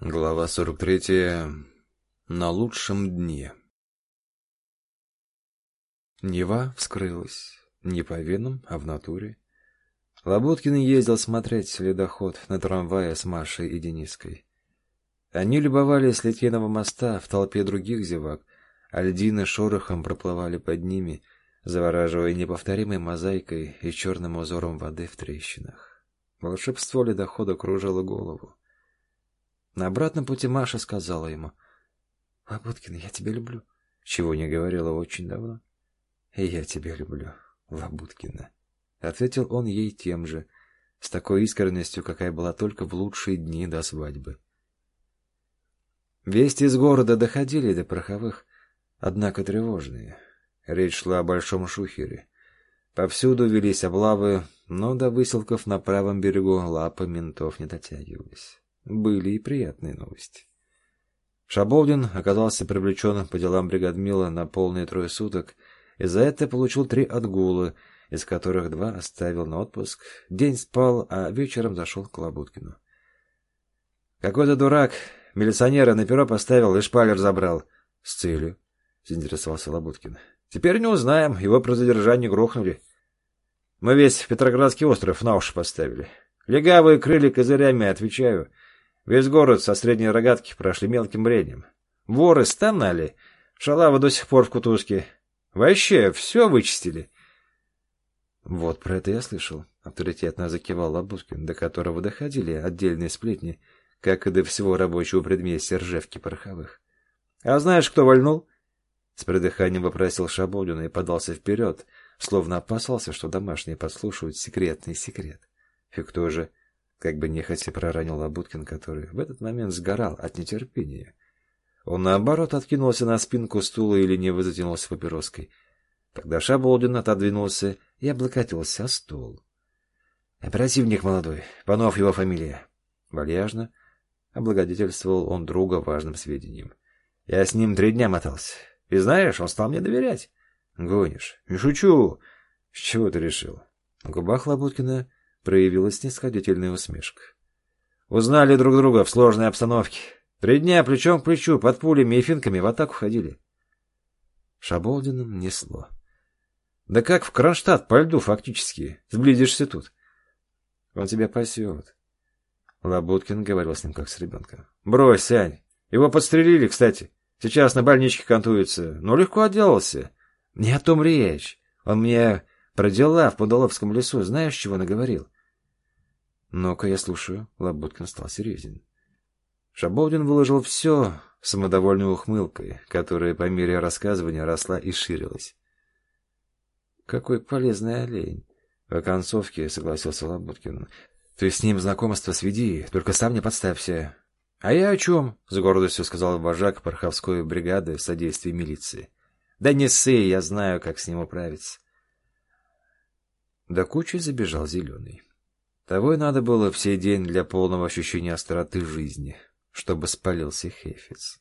Глава 43. На лучшем дне. Нева вскрылась. Не по венам, а в натуре. Лоботкин ездил смотреть ледоход на трамвае с Машей и Дениской. Они любовались Литейного моста в толпе других зевак, а льдины шорохом проплывали под ними, завораживая неповторимой мозаикой и черным узором воды в трещинах. Волшебство ледохода кружило голову. На обратном пути Маша сказала ему. — Лабуткин, я тебя люблю. Чего не говорила очень давно. — я тебя люблю, Лабуткина. Ответил он ей тем же, с такой искренностью, какая была только в лучшие дни до свадьбы. Вести из города доходили до пороховых, однако тревожные. Речь шла о Большом Шухере. Повсюду велись облавы, но до выселков на правом берегу лапы ментов не дотягивались были и приятные новости. Шаболдин оказался привлечен по делам бригадмила на полные трое суток, и за это получил три отгула, из которых два оставил на отпуск. День спал, а вечером зашел к Лабуткину. «Какой-то дурак милиционера на перо поставил и шпалер забрал». «С целью», — заинтересовался Лабуткин. «Теперь не узнаем, его про задержание грохнули. Мы весь Петроградский остров на уши поставили. Легавые крылья козырями, отвечаю». Весь город со средней рогатки прошли мелким бреднем. Воры стонали, шалавы до сих пор в кутузке. Вообще все вычистили. Вот про это я слышал. Авторитетно закивал Лабуткин, до которого доходили отдельные сплетни, как и до всего рабочего предместья Ржевки Пороховых. — А знаешь, кто вольнул? С придыханием вопросил Шаболин и подался вперед, словно опасался, что домашние подслушивают секретный секрет. — И кто же? — как бы нехотя проранил Лабуткин, который в этот момент сгорал от нетерпения. Он, наоборот, откинулся на спинку стула и лениво затянулся папироской. Тогда Шаболдин отодвинулся и облокотился о стол. «Оперативник молодой, Панов его фамилия». Вальяжно облагодетельствовал он друга важным сведением. «Я с ним три дня мотался. И знаешь, он стал мне доверять». «Гонишь. Не шучу. С чего ты решил?» На губах Лабуткина проявилась снисходительная усмешка. Узнали друг друга в сложной обстановке. Три дня плечом к плечу, под пулями и финками в атаку ходили. Шаболдиным несло. Да как в Кронштадт по льду фактически. Сблизишься тут. Он тебя пасет. Лабуткин говорил с ним как с ребенком. Брось, Сань. Его подстрелили, кстати. Сейчас на больничке кантуется. Но легко отделался. Не о том речь. Он мне про дела в Подоловском лесу знаешь, чего наговорил? «Ну-ка, я слушаю». Лабуткин стал серьезен. Шаболдин выложил все самодовольной ухмылкой, которая по мере рассказывания росла и ширилась. «Какой полезный олень!» В оконцовке согласился Лабуткин. «Ты с ним знакомство сведи, только сам не подставься». «А я о чем?» — с гордостью сказал вожак Порховской бригады в содействии милиции. «Да не ссы, я знаю, как с ним управиться». До кучи забежал зеленый. Того и надо было в сей день для полного ощущения остроты жизни, чтобы спалился Хефиц.